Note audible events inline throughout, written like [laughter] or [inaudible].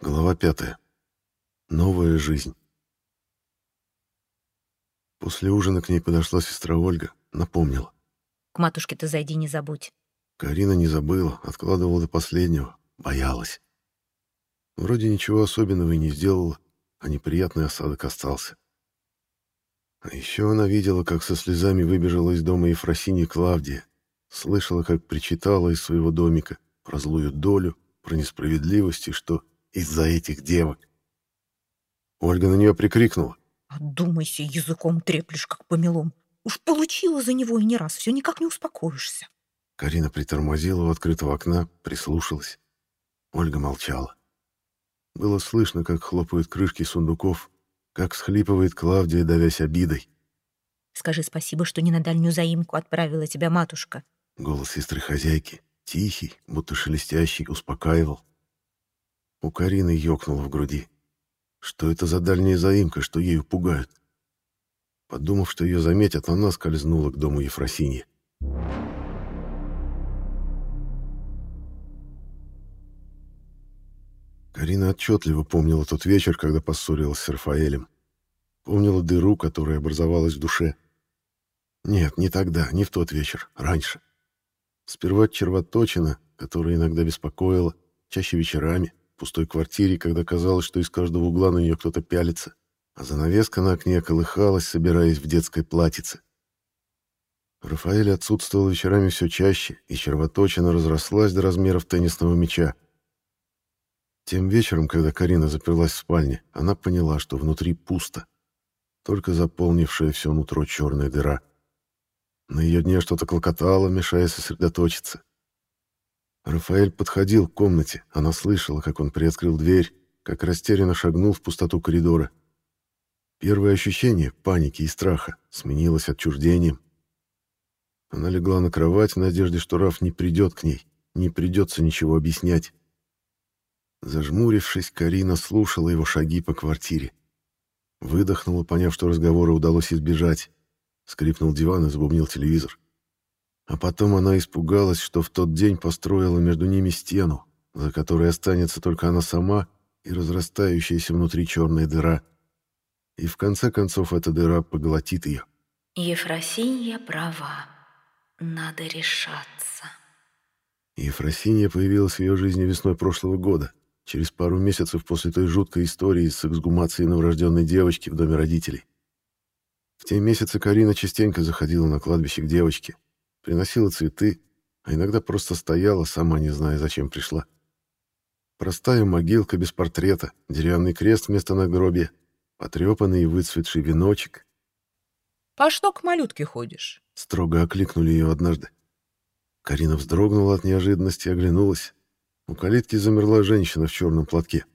Глава пятая. Новая жизнь. После ужина к ней подошла сестра Ольга, напомнила. К матушке ты зайди, не забудь. Карина не забыла, откладывала до последнего, боялась. Вроде ничего особенного и не сделала, а неприятный осадок остался. А еще она видела, как со слезами выбежала из дома Ефросинья Клавдия, слышала, как причитала из своего домика про злую долю, про несправедливость и что из-за этих девок. Ольга на нее прикрикнула. Отдумайся, языком треплешь, как помелом. Уж получила за него и не раз, все никак не успокоишься. Карина притормозила у открытого окна, прислушалась. Ольга молчала. Было слышно, как хлопают крышки сундуков, как всхлипывает Клавдия, давясь обидой. Скажи спасибо, что не на дальнюю заимку отправила тебя матушка. Голос сестры-хозяйки, тихий, будто шелестящий, успокаивал. У Карины ёкнуло в груди. Что это за дальняя заимка, что ею пугают? Подумав, что ее заметят, она скользнула к дому Ефросиньи. Карина отчетливо помнила тот вечер, когда поссорилась с Рафаэлем. Помнила дыру, которая образовалась в душе. Нет, не тогда, не в тот вечер, раньше. Сперва червоточина, которая иногда беспокоила, чаще вечерами, пустой квартире, когда казалось, что из каждого угла на нее кто-то пялится, а занавеска на окне колыхалась, собираясь в детской платьице. Рафаэль отсутствовал вечерами все чаще, и червоточина разрослась до размеров теннисного мяча. Тем вечером, когда Карина заперлась в спальне, она поняла, что внутри пусто, только заполнившая все нутро черная дыра. На ее дне что-то клокотало, мешая сосредоточиться. Рафаэль подходил к комнате, она слышала, как он приоткрыл дверь, как растерянно шагнул в пустоту коридора. Первое ощущение паники и страха сменилось отчуждением. Она легла на кровать в надежде, что Раф не придет к ней, не придется ничего объяснять. Зажмурившись, Карина слушала его шаги по квартире. Выдохнула, поняв, что разговора удалось избежать. Скрипнул диван и забубнил телевизор. А потом она испугалась, что в тот день построила между ними стену, за которой останется только она сама и разрастающаяся внутри черная дыра. И в конце концов эта дыра поглотит ее. Ефросинья права. Надо решаться. Ефросинья появилась в ее жизни весной прошлого года через пару месяцев после той жуткой истории с эксгумацией новорожденной девочки в доме родителей. В те месяцы Карина частенько заходила на кладбище к девочке, приносила цветы, а иногда просто стояла, сама не зная, зачем пришла. Простая могилка без портрета, деревянный крест вместо надгробия, потрепанный и выцветший веночек. «По что к малютке ходишь?» Строго окликнули ее однажды. Карина вздрогнула от неожиданности и оглянулась. У калитки замерла женщина в черном платке.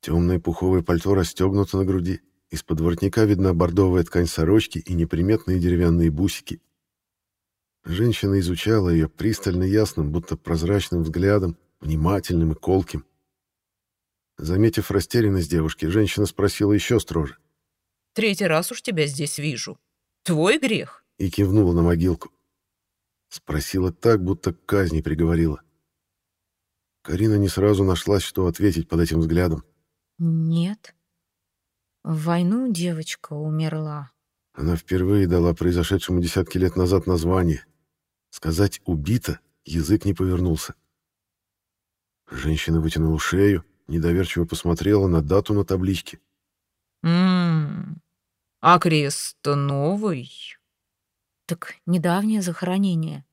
Темное пуховое пальто расстегнуто на груди. Из-под воротника видна бордовая ткань сорочки и неприметные деревянные бусики. Женщина изучала ее пристально ясным, будто прозрачным взглядом, внимательным и колким. Заметив растерянность девушки, женщина спросила еще строже. «Третий раз уж тебя здесь вижу. Твой грех?» И кивнула на могилку. Спросила так, будто к казни приговорила. Карина не сразу нашлась, что ответить под этим взглядом. «Нет. В войну девочка умерла». Она впервые дала произошедшему десятки лет назад название. Сказать «убита» язык не повернулся. Женщина вытянула шею, недоверчиво посмотрела на дату на табличке. «М-м, а крест-то новый?» «Так недавнее захоронение».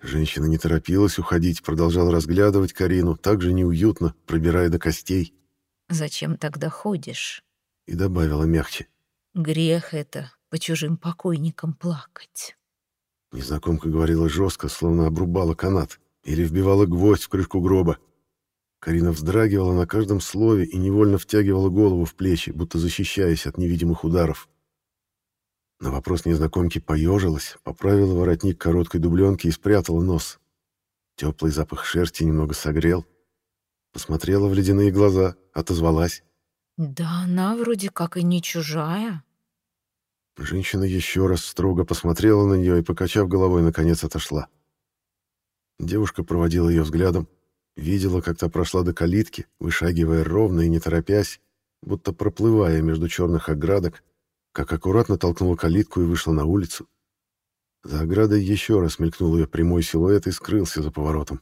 Женщина не торопилась уходить, продолжала разглядывать Карину, так же неуютно, пробирая до костей. «Зачем тогда ходишь?» И добавила мягче. «Грех это, по чужим покойникам плакать». Незнакомка говорила жестко, словно обрубала канат или вбивала гвоздь в крышку гроба. Карина вздрагивала на каждом слове и невольно втягивала голову в плечи, будто защищаясь от невидимых ударов. На вопрос незнакомки поежилась, поправила воротник короткой дубленки и спрятала нос. Теплый запах шерсти немного согрел. Посмотрела в ледяные глаза, отозвалась. «Да она вроде как и не чужая». Женщина еще раз строго посмотрела на нее и, покачав головой, наконец отошла. Девушка проводила ее взглядом, Видела, как та прошла до калитки, вышагивая ровно и не торопясь, будто проплывая между черных оградок, как аккуратно толкнула калитку и вышла на улицу. За оградой еще раз мелькнул ее прямой силуэт и скрылся за поворотом.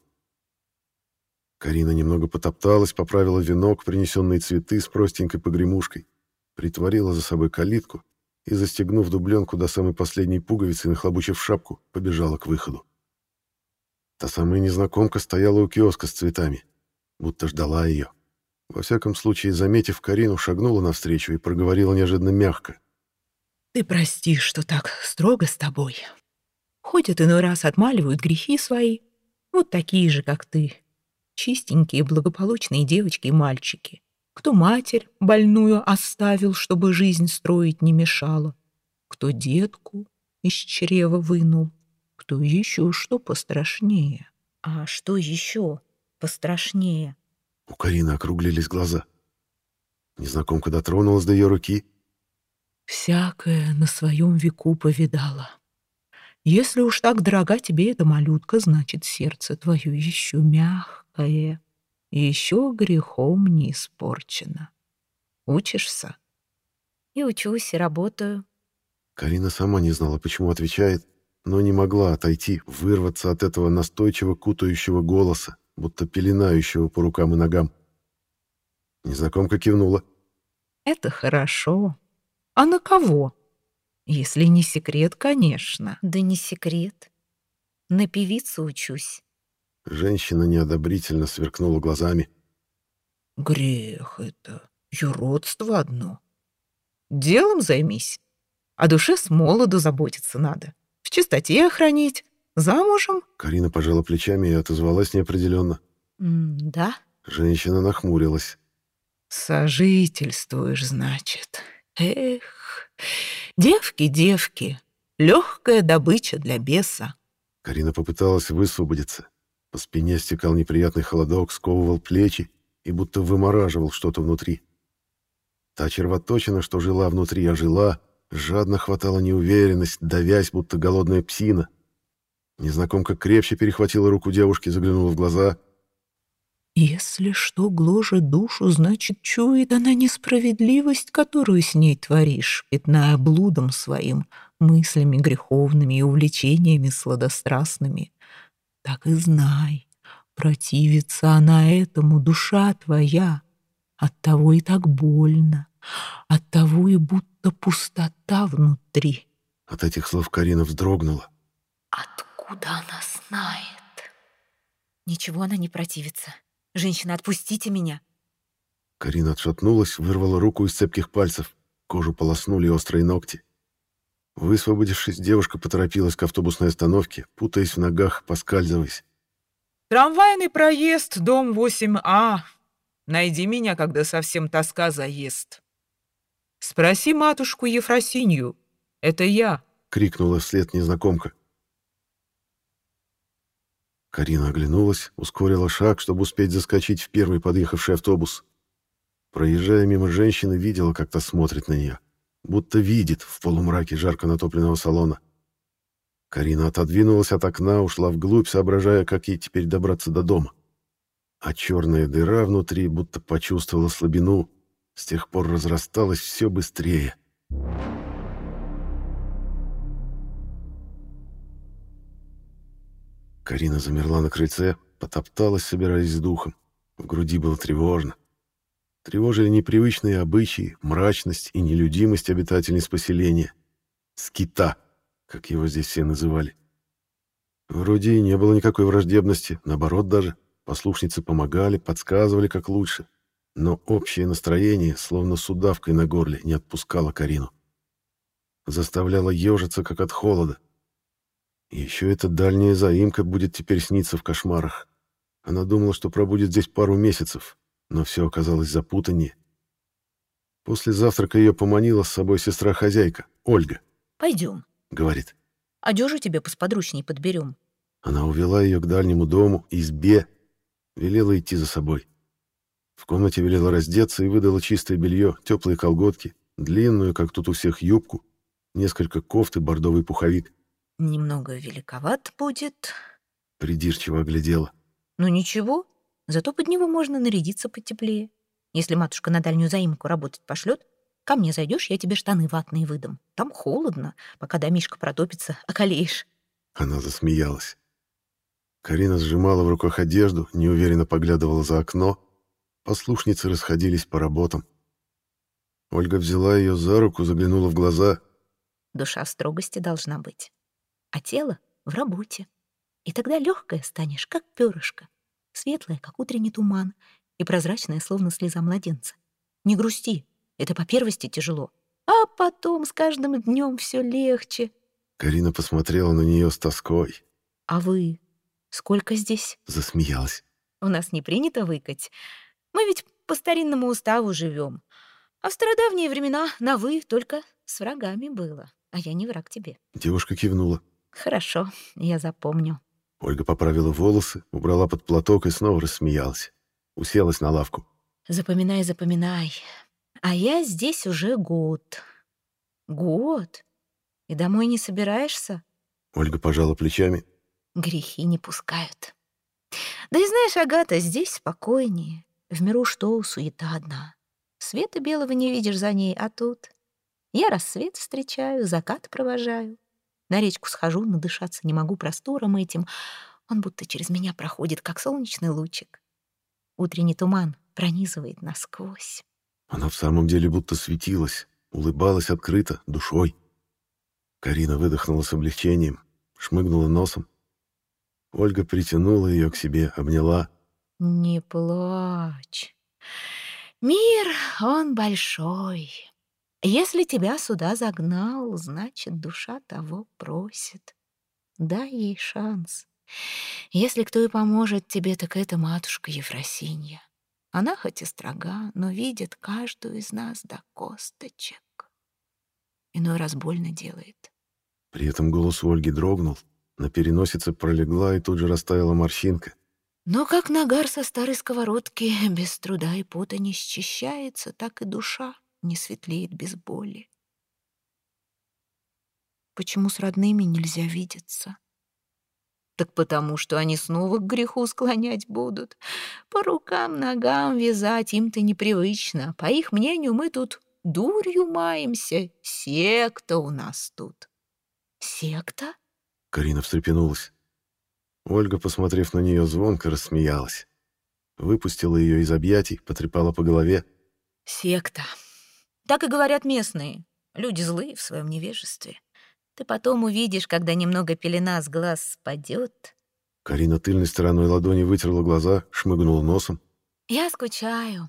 Карина немного потопталась, поправила венок, принесенные цветы с простенькой погремушкой, притворила за собой калитку и, застегнув дубленку до самой последней пуговицы и нахлобучив шапку, побежала к выходу. Та самая незнакомка стояла у киоска с цветами, будто ждала ее. Во всяком случае, заметив Карину, шагнула навстречу и проговорила неожиданно мягко. «Ты прости, что так строго с тобой. Ходят иной раз отмаливают грехи свои, вот такие же, как ты. Чистенькие, благополучные девочки и мальчики. Кто матерь больную оставил, чтобы жизнь строить не мешала, кто детку из чрева вынул, кто еще что пострашнее. А что еще пострашнее? У Карины округлились глаза. Незнакомка дотронулась до ее руки. Всякое на своем веку повидала. Если уж так дорога тебе эта малютка, значит, сердце твое еще мягкое еще грехом не испорчено. Учишься? И учусь, и работаю. Карина сама не знала, почему отвечает, но не могла отойти, вырваться от этого настойчиво кутающего голоса, будто пеленающего по рукам и ногам. Незнакомка кивнула. «Это хорошо. А на кого? Если не секрет, конечно». «Да не секрет. На певицу учусь. Женщина неодобрительно сверкнула глазами. «Грех это, юродство одно. Делом займись, о душе с молоду заботиться надо, в чистоте охранить, замужем». Карина пожала плечами и отозвалась неопределенно. «Да?» Женщина нахмурилась. «Сожительствуешь, значит. Эх, девки, девки, легкая добыча для беса». Карина попыталась высвободиться. По спине стекал неприятный холодок, сковывал плечи и будто вымораживал что-то внутри. Та червоточина, что жила внутри, ожила, жадно хватала неуверенность, давясь, будто голодная псина. Незнакомка крепче перехватила руку девушки, заглянула в глаза. «Если что гложет душу, значит, чует она несправедливость, которую с ней творишь, пятная блудом своим, мыслями греховными и увлечениями сладострастными так и знай, противится она этому, душа твоя. Оттого и так больно, оттого и будто пустота внутри. От этих слов Карина вздрогнула. Откуда она знает? Ничего она не противится. Женщина, отпустите меня. Карина отшатнулась, вырвала руку из цепких пальцев. Кожу полоснули острые ногти. Высвободившись, девушка поторопилась к автобусной остановке, путаясь в ногах, поскальзываясь. «Трамвайный проезд, дом 8А. Найди меня, когда совсем тоска заест. Спроси матушку Ефросинью. Это я», — крикнула вслед незнакомка. Карина оглянулась, ускорила шаг, чтобы успеть заскочить в первый подъехавший автобус. Проезжая мимо женщины, видела, как та смотрит на нее будто видит в полумраке жарко натопленного салона. Карина отодвинулась от окна, ушла вглубь, соображая, как ей теперь добраться до дома. А черная дыра внутри будто почувствовала слабину, с тех пор разрасталась все быстрее. Карина замерла на крыльце, потопталась, собираясь с духом. В груди было тревожно. Тревожили непривычные обычаи, мрачность и нелюдимость обитательниц поселения. Скита, как его здесь все называли. Вроде и не было никакой враждебности, наоборот даже. Послушницы помогали, подсказывали, как лучше. Но общее настроение, словно с удавкой на горле, не отпускало Карину. Заставляло ежиться, как от холода. Еще эта дальняя заимка будет теперь сниться в кошмарах. Она думала, что пробудет здесь пару месяцев, но все оказалось запутаннее. После завтрака ее поманила с собой сестра-хозяйка, Ольга. «Пойдем», — говорит. «Одежу тебе посподручней подберем». Она увела ее к дальнему дому, избе, велела идти за собой. В комнате велела раздеться и выдала чистое белье, теплые колготки, длинную, как тут у всех, юбку, несколько кофт и бордовый пуховик. «Немного великоват будет», — придирчиво оглядела. «Ну ничего, Зато под него можно нарядиться потеплее. Если матушка на дальнюю заимку работать пошлет, ко мне зайдешь, я тебе штаны ватные выдам. Там холодно, пока домишка протопится, [laughs] околеешь». Она засмеялась. Карина сжимала в руках одежду, неуверенно поглядывала за окно. Послушницы расходились по работам. Ольга взяла ее за руку, заглянула в глаза. Душа в строгости должна быть, а тело в работе. И тогда легкая станешь, как перышко, светлая, как утренний туман, и прозрачная, словно слеза младенца. Не грусти, это по первости тяжело. А потом с каждым днем все легче. Карина посмотрела на нее с тоской. А вы сколько здесь? Засмеялась. У нас не принято выкать. Мы ведь по старинному уставу живем. А в стародавние времена на «вы» только с врагами было. А я не враг тебе. Девушка кивнула. Хорошо, я запомню. Ольга поправила волосы, убрала под платок и снова рассмеялась. Уселась на лавку. Запоминай, запоминай. А я здесь уже год. Год? И домой не собираешься? Ольга пожала плечами. Грехи не пускают. Да и знаешь, Агата, здесь спокойнее. В миру что, суета одна. Света белого не видишь за ней, а тут... Я рассвет встречаю, закат провожаю. На речку схожу, надышаться не могу простором этим. Он будто через меня проходит, как солнечный лучик. Утренний туман пронизывает насквозь. Она в самом деле будто светилась, улыбалась открыто, душой. Карина выдохнула с облегчением, шмыгнула носом. Ольга притянула ее к себе, обняла. «Не плачь. Мир, он большой. Если тебя сюда загнал, значит, душа того просит. Дай ей шанс. Если кто и поможет тебе, так это матушка Ефросинья. Она хоть и строга, но видит каждую из нас до косточек. Иной раз больно делает. При этом голос Ольги дрогнул, на переносице пролегла и тут же растаяла морщинка. Но как нагар со старой сковородки без труда и пота не счищается, так и душа не светлеет без боли. Почему с родными нельзя видеться? Так потому, что они снова к греху склонять будут. По рукам, ногам вязать им-то непривычно. По их мнению, мы тут дурью маемся. Секта у нас тут. Секта? Карина встрепенулась. Ольга, посмотрев на нее звонко, рассмеялась. Выпустила ее из объятий, потрепала по голове. Секта. Так и говорят местные. Люди злые в своем невежестве. Ты потом увидишь, когда немного пелена с глаз спадет. Карина тыльной стороной ладони вытерла глаза, шмыгнула носом. Я скучаю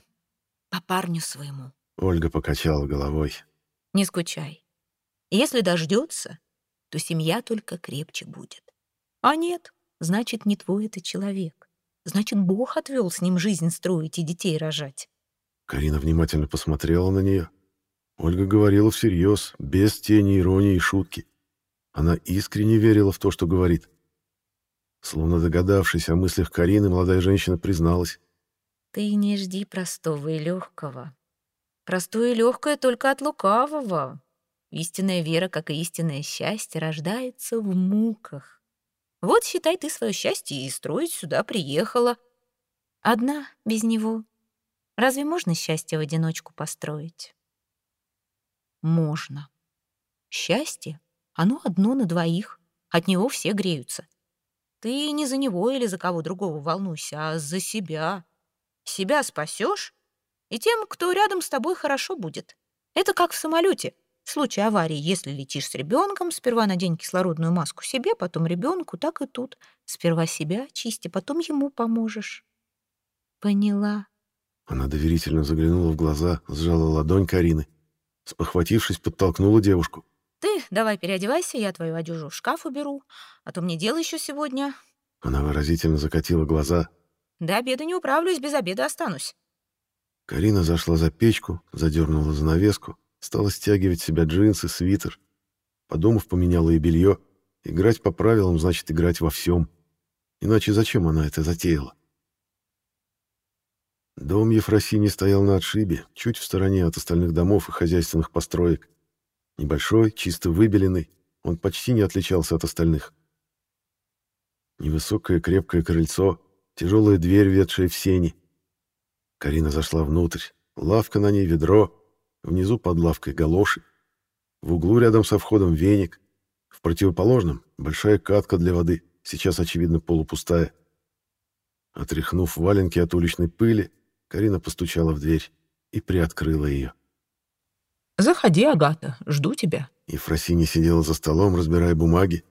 по парню своему. Ольга покачала головой. Не скучай. Если дождется, то семья только крепче будет. А нет, значит, не твой это человек. Значит, Бог отвел с ним жизнь строить и детей рожать. Карина внимательно посмотрела на нее. Ольга говорила всерьез, без тени иронии и шутки. Она искренне верила в то, что говорит. Словно догадавшись о мыслях Карины, молодая женщина призналась. «Ты не жди простого и легкого. Простое и легкое только от лукавого. Истинная вера, как и истинное счастье, рождается в муках. Вот, считай, ты свое счастье и строить сюда приехала. Одна, без него. Разве можно счастье в одиночку построить? Можно. Счастье оно одно на двоих. От него все греются. Ты не за него или за кого другого волнуйся, а за себя. Себя спасешь, и тем, кто рядом с тобой, хорошо будет. Это как в самолете. В случае аварии, если летишь с ребенком, сперва надень кислородную маску себе, потом ребенку, так и тут. Сперва себя чисти, потом ему поможешь. Поняла. Она доверительно заглянула в глаза, сжала ладонь Карины. Спохватившись, подтолкнула девушку. Ты давай переодевайся, я твою одежду в шкаф уберу, а то мне дело еще сегодня. Она выразительно закатила глаза. До обеда не управлюсь, без обеда останусь. Карина зашла за печку, задернула занавеску, стала стягивать с себя джинсы, свитер. Подумав, поменяла и белье. Играть по правилам значит играть во всем. Иначе зачем она это затеяла? Дом Ефросини стоял на отшибе, чуть в стороне от остальных домов и хозяйственных построек. Небольшой, чисто выбеленный, он почти не отличался от остальных. Невысокое крепкое крыльцо, тяжелая дверь, ведшая в сени. Карина зашла внутрь. Лавка на ней, ведро. Внизу под лавкой галоши. В углу рядом со входом веник. В противоположном — большая катка для воды, сейчас, очевидно, полупустая. Отряхнув валенки от уличной пыли, Карина постучала в дверь и приоткрыла ее. «Заходи, Агата, жду тебя». Ефросинья сидела за столом, разбирая бумаги.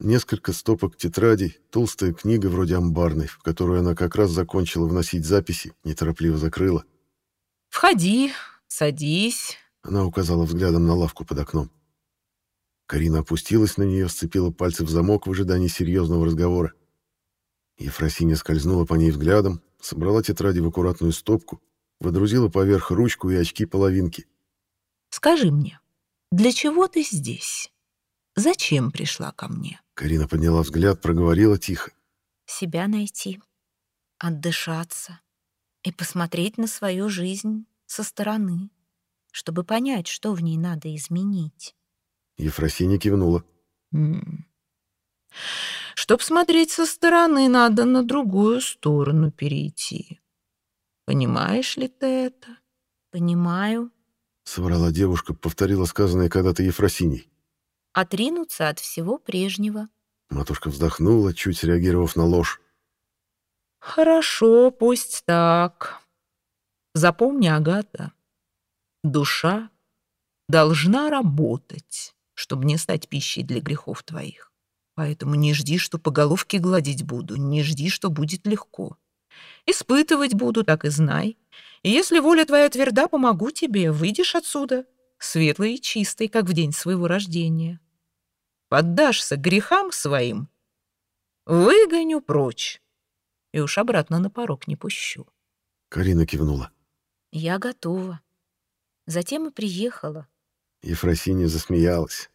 Несколько стопок тетрадей, толстая книга вроде амбарной, в которую она как раз закончила вносить записи, неторопливо закрыла. «Входи, садись». Она указала взглядом на лавку под окном. Карина опустилась на нее, сцепила пальцы в замок в ожидании серьезного разговора. Ефросинья скользнула по ней взглядом, собрала тетради в аккуратную стопку, водрузила поверх ручку и очки-половинки. «Скажи мне, для чего ты здесь? Зачем пришла ко мне?» Карина подняла взгляд, проговорила тихо. «Себя найти, отдышаться и посмотреть на свою жизнь со стороны, чтобы понять, что в ней надо изменить». Ефросинья кивнула. М -м. Чтоб смотреть со стороны, надо на другую сторону перейти. Понимаешь ли ты это? Понимаю. Соврала девушка, повторила сказанное когда-то Ефросиней. Отринуться от всего прежнего. Матушка вздохнула, чуть среагировав на ложь. Хорошо, пусть так. Запомни, Агата, душа должна работать, чтобы не стать пищей для грехов твоих. Поэтому не жди, что по головке гладить буду, не жди, что будет легко. Испытывать буду, так и знай. И если воля твоя тверда, помогу тебе, выйдешь отсюда, светлый и чистый, как в день своего рождения. Поддашься грехам своим, выгоню прочь, и уж обратно на порог не пущу. Карина кивнула. Я готова. Затем и приехала. Ефросинья засмеялась.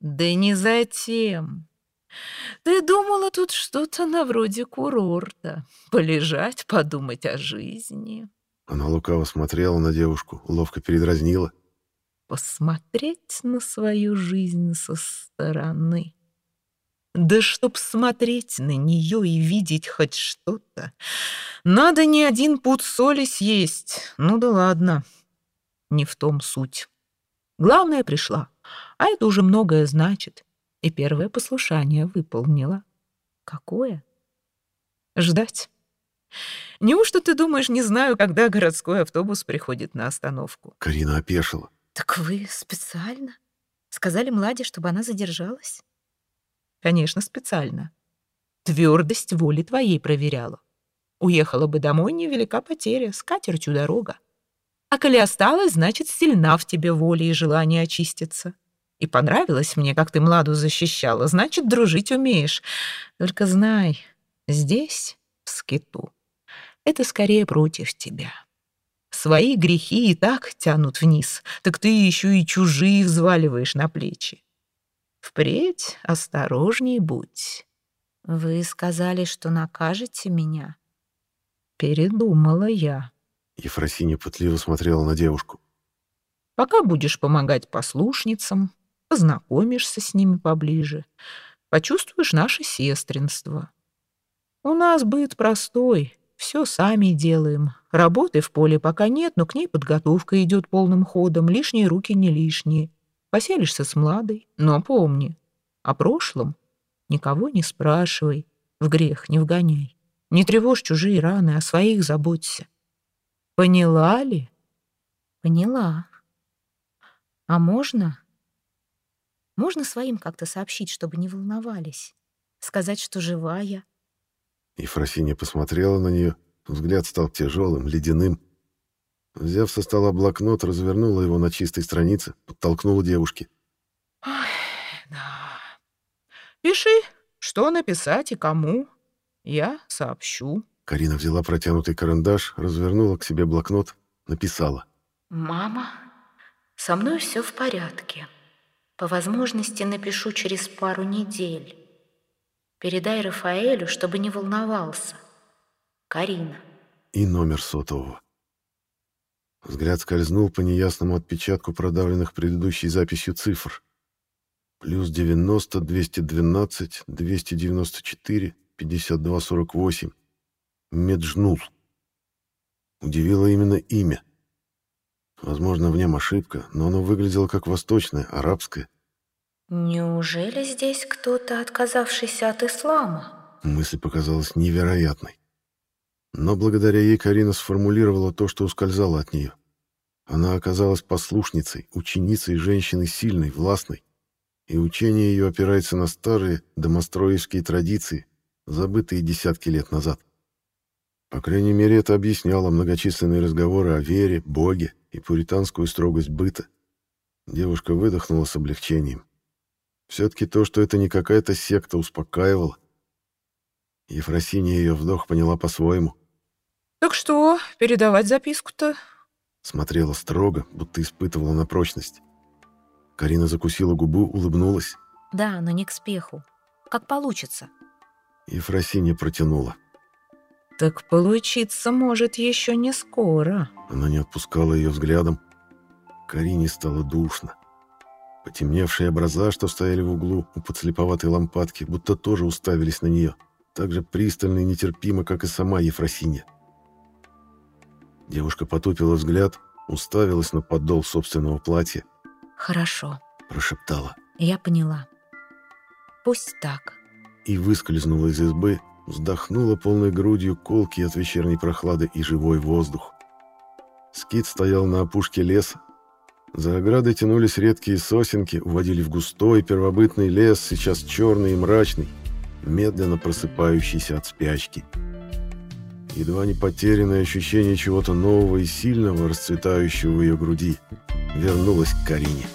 Да не затем. Ты думала тут что-то на вроде курорта. Полежать, подумать о жизни. Она лукаво смотрела на девушку, ловко передразнила. Посмотреть на свою жизнь со стороны. Да чтоб смотреть на нее и видеть хоть что-то, надо не один пуд соли съесть. Ну да ладно, не в том суть. Главное пришла, а это уже многое значит и первое послушание выполнила. Какое? Ждать. Неужто ты думаешь, не знаю, когда городской автобус приходит на остановку? Карина опешила. Так вы специально? Сказали Младе, чтобы она задержалась? Конечно, специально. Твердость воли твоей проверяла. Уехала бы домой, невелика потеря, с катертью дорога. А коли осталась, значит, сильна в тебе воля и желание очиститься. И понравилось мне, как ты Младу защищала. Значит, дружить умеешь. Только знай, здесь, в скиту, это скорее против тебя. Свои грехи и так тянут вниз, так ты еще и чужие взваливаешь на плечи. Впредь осторожней будь. Вы сказали, что накажете меня? Передумала я. Ефросинья пытливо смотрела на девушку. Пока будешь помогать послушницам, познакомишься с ними поближе, почувствуешь наше сестринство. У нас быт простой, все сами делаем. Работы в поле пока нет, но к ней подготовка идет полным ходом, лишние руки не лишние. Поселишься с младой, но помни, о прошлом никого не спрашивай, в грех не вгоняй. Не тревожь чужие раны, о своих заботься. Поняла ли? Поняла. А можно можно своим как-то сообщить, чтобы не волновались? Сказать, что живая?» Ефросинья посмотрела на нее. Взгляд стал тяжелым, ледяным. Взяв со стола блокнот, развернула его на чистой странице, подтолкнула девушке. «Ой, да. Пиши, что написать и кому. Я сообщу». Карина взяла протянутый карандаш, развернула к себе блокнот, написала. «Мама, со мной все в порядке. По возможности напишу через пару недель. Передай Рафаэлю, чтобы не волновался. Карина. И номер сотового. Взгляд скользнул по неясному отпечатку продавленных предыдущей записью цифр. Плюс 90, 212, 294, 52, 48. Меджнул. Удивило именно имя. Возможно, в нем ошибка, но оно выглядело как восточное, арабское. Неужели здесь кто-то, отказавшийся от ислама? Мысль показалась невероятной. Но благодаря ей Карина сформулировала то, что ускользало от нее. Она оказалась послушницей, ученицей женщины сильной, властной, и учение ее опирается на старые домостроевские традиции, забытые десятки лет назад. По крайней мере, это объясняло многочисленные разговоры о вере, Боге и пуританскую строгость быта. Девушка выдохнула с облегчением. Все-таки то, что это не какая-то секта, успокаивало. Ефросиния ее вдох поняла по-своему. «Так что, передавать записку-то?» Смотрела строго, будто испытывала на прочность. Карина закусила губу, улыбнулась. Да, но не к спеху. Как получится. Ефросинья протянула. Так получиться может еще не скоро. Она не отпускала ее взглядом. Карине стало душно. Потемневшие образа, что стояли в углу у подслеповатой лампадки, будто тоже уставились на нее, так же пристально и нетерпимо, как и сама Ефросинья. Девушка потупила взгляд, уставилась на подол собственного платья. «Хорошо», — прошептала. «Я поняла. Пусть так». И выскользнула из избы, вздохнула полной грудью колки от вечерней прохлады и живой воздух. Скит стоял на опушке леса. За оградой тянулись редкие сосенки, уводили в густой первобытный лес, сейчас черный и мрачный, медленно просыпающийся от спячки. Едва не потерянное ощущение чего-то нового и сильного, расцветающего в ее груди, вернулось к Карине.